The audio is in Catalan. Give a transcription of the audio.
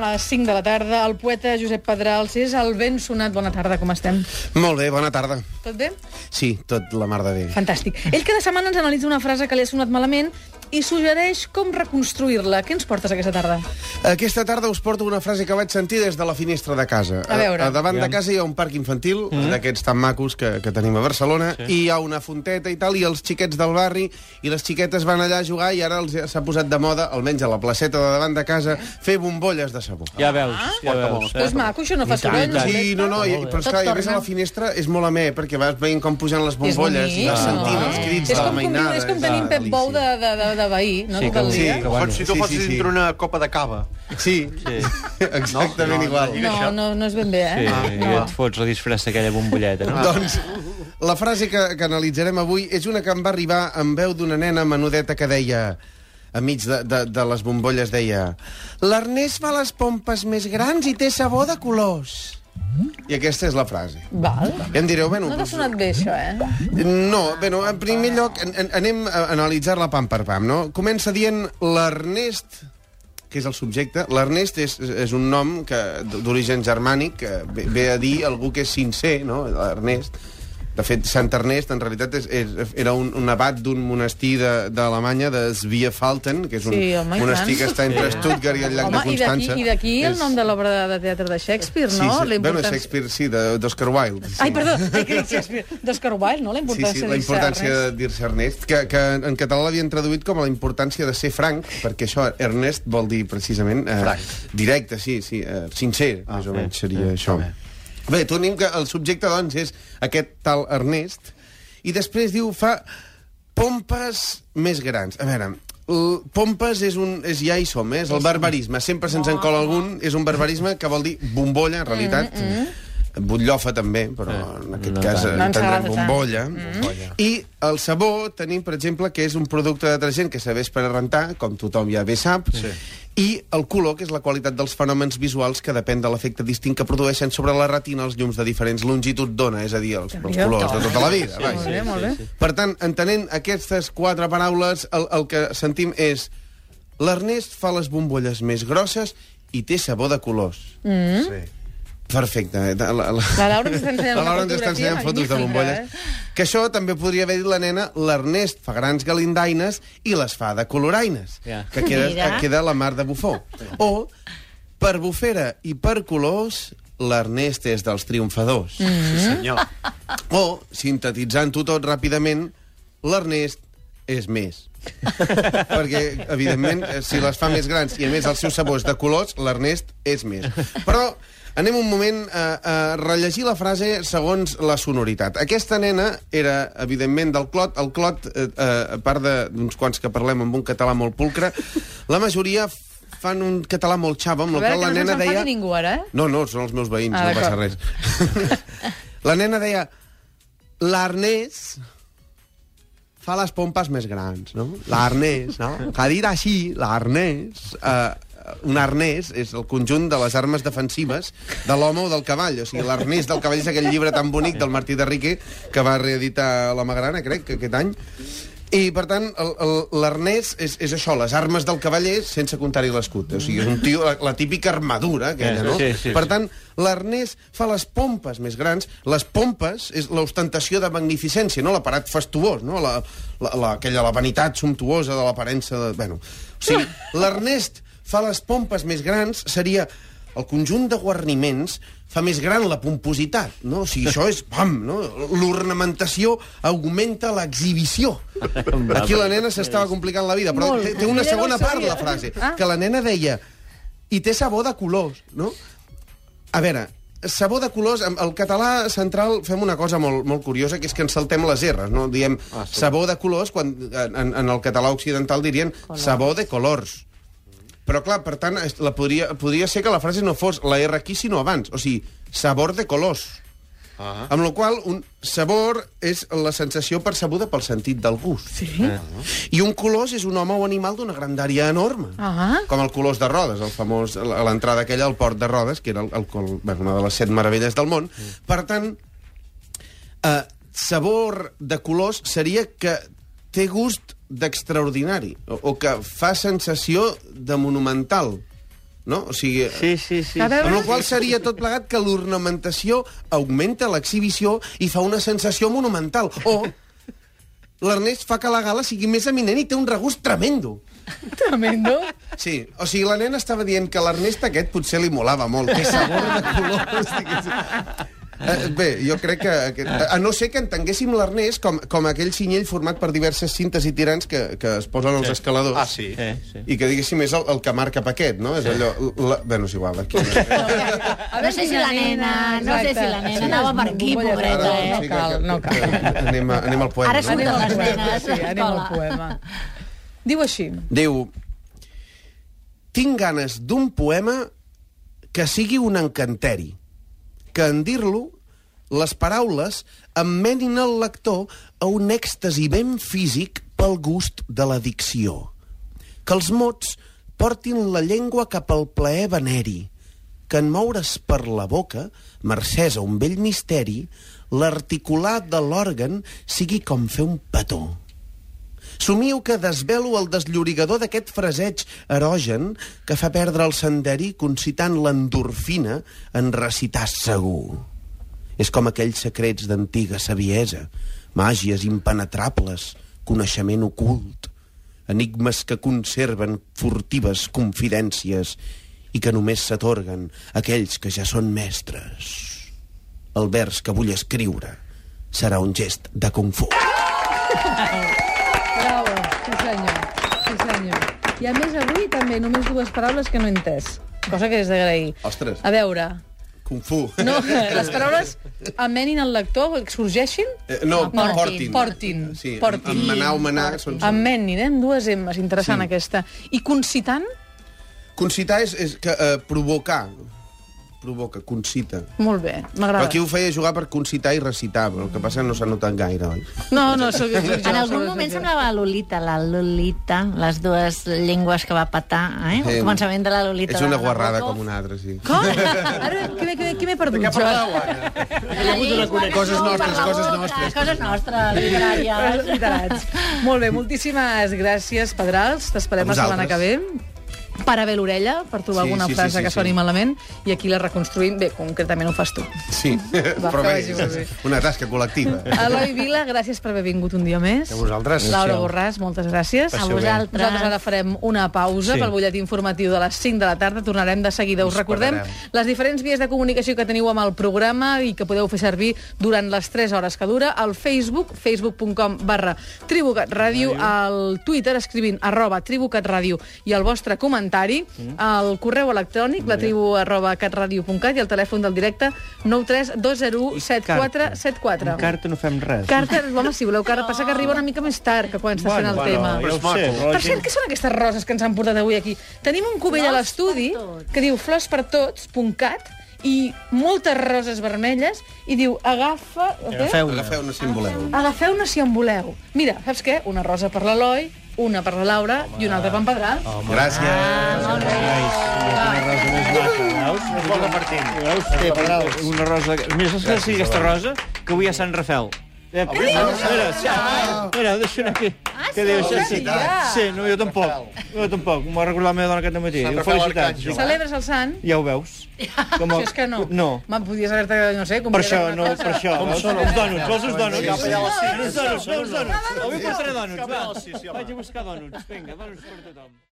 a les 5 de la tarda. El poeta Josep Pedrals és el ben sonat. Bona tarda, com estem? Molt bé, bona tarda. Tot bé? Sí, tot la mar de bé. Fantàstic. Ell cada setmana ens analitza una frase que li ha sonat malament i suggereix com reconstruir-la. Què ens portes aquesta tarda? Aquesta tarda us porto una frase que vaig sentir des de la finestra de casa. A veure. A, davant de casa hi ha un parc infantil, mm -hmm. d'aquests tan macos que, que tenim a Barcelona, sí. i hi ha una fonteta i tal, i els xiquets del barri i les xiquetes van allà a jugar i ara els s'ha posat de moda, almenys a la placeta de davant de casa, fer bombolles de sabó. Ja veus, ja veus. És maco, això no fa soroll. Sí, no, no, i, però i a més a la finestra és molt amè, perquè vas veient com pugen les bombolles i vas sentint no? els crits és de la com, mainada. És com tenir Pep Bou de, de, de, de veí, no? Sí, Tot que- el Sí, que bueno. Com si tu Sí, fossis sí, sí. dintre una copa de cava. Sí, exactament No, no, igual. no, No, no, no és ben bé, Sí, eh? i et fots la disfressa aquella bombolleta, no? Doncs la frase que, que analitzarem avui és una que em va arribar en veu d'una nena menudeta que deia enmig de, de, de les bombolles deia l'Ernest fa les pompes més grans i té sabó de colors. I aquesta és la frase. Val. I em direu, bueno... No t'ha doncs, sonat bé, això, eh? no, bueno, en primer lloc en, en, anem a analitzar-la pam per pam, no? Comença dient l'Ernest, que és el subjecte. L'Ernest és, és un nom d'origen germànic, que ve, ve a dir algú que és sincer, no? L'Ernest. De fet, Sant Ernest, en realitat, és, és, era un, un abat d'un monestir de- d'Alemanya, de, de Svierfalten, que és un Sí, home, monestir que està entre Stuttgart i el llac Home, de Constança. i d'aquí el nom de l'obra de, de teatre de Shakespeare, Sí, no? sí. La Bueno, Shakespeare, sí, de- d'Oscar Wilde. Sí. Ai, perdó. D'Oscar Wilde, no? La Sí, importància sí, la de dir-se importància de Ernest. dir-se Ernest, que, que en català l'havien traduït com a la importància de ser franc, perquè això, Ernest, vol dir precisament... Eh, Franc. Directe, sí, sí, eh, sincer, ah, més o menys seria bé, això. bé. Bé, tenim que el subjecte, doncs, és aquest tal Ernest, i després diu, fa pompes més grans. A veure, pompes és, un, és ja hi som, eh? és el barbarisme. Sempre se'ns en cola algun, és un barbarisme que vol dir bombolla, en realitat. Mm, mm. Butllofa també, però en aquest no cas tant. No bombolla. Bombolla. I el sabó tenim, per exemple, que és un producte de detergent que serveix per a rentar, com tothom ja bé sap, sí. i el color, que és la qualitat dels fenòmens visuals que depèn de l'efecte distint que produeixen sobre la retina els llums de diferents longituds d'ona, és a dir, els, els colors de tota la vida. Sí, molt bé, molt bé. Per tant, entenent aquestes quatre paraules, el, el que sentim és l'Ernest fa les bombolles més grosses i té sabó de colors. Mm. Sí. Perfecte. La, la, la... La Laura ens està ensenyant La Laura ens està ensenyant fotos de bombolles. eh? Que això també podria haver dit la nena, l'Ernest fa grans galindaines i les fa de coloraines. Ja. Que queda, Mira. que queda la mar de bufó. O, per bufera i per colors, l'Ernest és dels triomfadors. Mm. Sí, senyor. O, sintetitzant-ho tot ràpidament, l'Ernest és més. Perquè, evidentment, si les fa més grans i, a més, el seu sabor és de colors, l'Ernest és més. Però anem un moment a, a rellegir la frase segons la sonoritat. Aquesta nena era, evidentment, del Clot. El Clot, eh, eh, a part d'uns quants que parlem amb un català molt pulcre, la majoria fan un català molt xava, amb el qual la no nena deia... ningú, ara, eh? No, no, són els meus veïns, Ah, no passa res. la nena deia, l'Arnès fa les pompes més grans, no? L'Arnès, no? Que dir així, l'Arnès... Eh, un arnès és el conjunt de les armes defensives de l'home o del cavall. O sigui, l'arnès del cavall és aquell llibre tan bonic del Martí de Riquer que va reeditar la Magrana, crec, que aquest any. I, per tant, l'arnès és, és això, les armes del cavaller sense comptar-hi l'escut. O sigui, és un tio, la, la típica armadura, aquella, no? Sí, sí, per tant, l'arnès fa les pompes més grans. Les pompes és l'ostentació de magnificència, no? L'aparat fastuós, no? La, la, la, aquella, la vanitat sumptuosa de l'aparença de... Bueno, o sigui, l'Ernest fa les pompes més grans seria el conjunt de guarniments fa més gran la pompositat, no? O sigui, això és, pam, no? L'ornamentació augmenta l'exhibició. Aquí la nena s'estava complicant la vida, però Molt. té, té una segona part, la frase, Ah. que la nena deia i té sabor de colors, no? A veure, sabor de colors, en el català central fem una cosa molt, molt curiosa, que és que ens saltem les R's, no? Diem ah, sí. sabor de colors, quan en, en el català occidental dirien sabor de colors. Però, clar, per tant, la podria, podria ser que la frase no fos la R aquí, sinó abans. O sigui, sabor de colors. Ah. Amb la qual un sabor és la sensació percebuda pel sentit del gust. Sí? I un colós és un home o animal d'una grandària enorme. Ah. Com el colós de Rodes, el famós, a l'entrada aquella al port de Rodes, que era el, el, bueno, una de les set meravelles del món. Per tant, eh, sabor de colors seria que té gust d'extraordinari, o, o que fa sensació de monumental. no? O sigui... Sí, sí, sí. Amb la qual seria tot plegat que l'ornamentació augmenta l'exhibició i fa una sensació monumental. O l'Ernest fa que la gala sigui més eminent i té un regust tremendo. Tremendo. Sí, o sigui, la nena estava dient que l'Ernest aquest potser li molava molt, que sabor de colors. diguéssim. Eh, bé, jo crec que... que a no ser que entenguéssim l'Ernest com, com aquell cinyell format per diverses cintes i tirants que, que es posen als escaladors. Ah, sí. Sí, sí. I que, diguéssim, és el, el que marca paquet, no? És allò... La... Bé, no és igual, aquí... A No sé si la nena, no sé si la nena anava per aquí, pobreta, eh? No cal, no cal. Anem, a, anem al poema. Ara no? surten les nenes. sí, anem al poema. Diu així. Diu... Tinc ganes d'un poema que sigui un encanteri, que en dir-lo les paraules emmenin el lector a un èxtasi ben físic pel gust de la dicció. Que els mots portin la llengua cap al plaer veneri, que en moure's per la boca, mercès a un vell misteri, l'articulat de l'òrgan sigui com fer un petó. Somio que desvelo el desllorigador d'aquest fraseig erogen que fa perdre el senderi concitant l'endorfina en recitar segur. És com aquells secrets d'antiga saviesa, màgies impenetrables, coneixement ocult, enigmes que conserven furtives confidències i que només s'atorguen aquells que ja són mestres. El vers que vull escriure serà un gest de Kung Fu. Sí senyor. I a més avui també només dues paraules que no he entès, cosa que és d'agrair. Ostres. A veure, Kung Fu. no, les paraules amenin el lector, que sorgeixin, Eh, no, Portin. portin. Portin. Sí, Portin. Portin. Manar o manar són... amenin, eh? amb dues emmes, interessant Sí. aquesta. I concitant, Concitar és, és que, eh, provocar. Provoca, concita. molt bé, m'agrada. aquí ho feia jugar per concitar i recitar, però el que passa no s'ha notat gaire, oi? No, no, soc, soc jo. En algun moment semblava la Lolita, la Lolita, les dues llengües que va patar, eh? El començament de la Lolita. És una de guarrada com una altra, sí. Com? Ara, què m'he- què què perdut? Què ara? La llengua que Coses nostres, coses nostres. Coses nostres, literàries. literats. Molt bé, moltíssimes gràcies, Pedrals. T'esperem A la setmana que ve. Para bé l'orella, per trobar Sí, alguna sí, sí, frase sí, que sí. soni malament, i aquí la reconstruïm. Bé, concretament ho fas tu. Sí, Va, però que bé, bé. una tasca col·lectiva. Eloi Vila, gràcies per haver vingut un dia més. A vosaltres. Laura Borràs, moltes gràcies. A Passeu bé. vosaltres. Nosaltres ara farem una pausa Sí. pel butlletí informatiu de les 5 de la tarda. Tornarem de seguida. Us Us recordem esperarem. les diferents vies de comunicació que teniu amb el programa i que podeu fer servir durant les 3 hores que dura. Al Facebook, facebook.com barra tribucatradio, al Twitter escrivint arroba tribucatradio i el vostre comentari, al correu electrònic, la tribu arroba catradio.cat i el telèfon del directe 932017474. En carta no fem res. Carta, home, si voleu carta, passa que arriba una mica més tard que quan està fent el tema. ja ho sé, però Per cert, gent... què són aquestes roses que ens han portat avui aquí? Tenim un cubell a l'estudi que diu florspertots.cat i moltes roses vermelles i diu agafa... Agafeu-ne si en voleu. Agafeu-ne si en voleu. Mira, saps què? Una rosa per l'Eloi, una per la Laura i una altra per en Pedral. Gràcies. Una rosa més maca, veus? Es vol repartint. Veus? Té, Pedral, una rosa... Mira, saps què sigui aquesta rosa? Que avui a Sant Rafel. Eh, mira, sí, mira, deixa anar aquí. Què dius? Sí, sí. sí, no, jo tampoc. Jo tampoc. M'ho ha recordat la meva dona aquest matí. Diu, felicitats. Arcàngel. Celebres el sant? Ja ho veus. Com Si és que no. No. Me'n podies haver-te, no sé... Per això, a no, per això. Veus? Uns dònuts, vols uns dònuts? Cap allà a les sis. Uns dònuts, uns dònuts. Avui portaré dònuts, a va. Vaig a buscar dònuts. Vinga, dònuts per tothom.